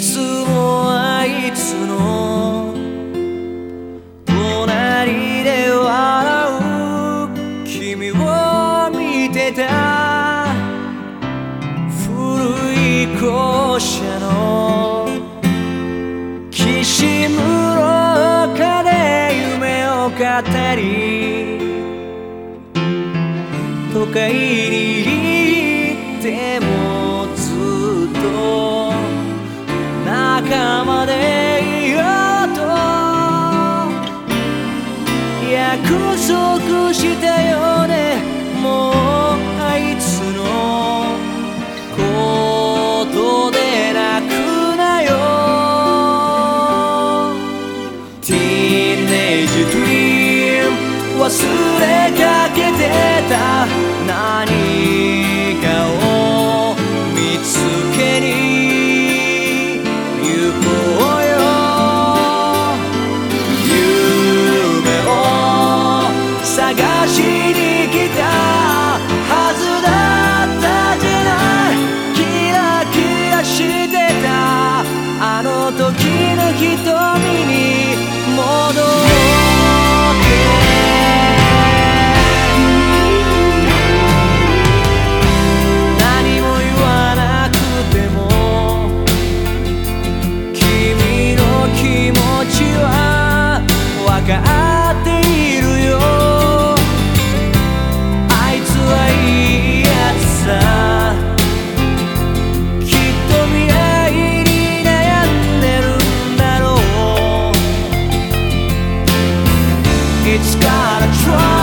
つもあいつの隣で笑う君を見てた古い校舎の岸室丘で夢を語り都会に忘れか gotta try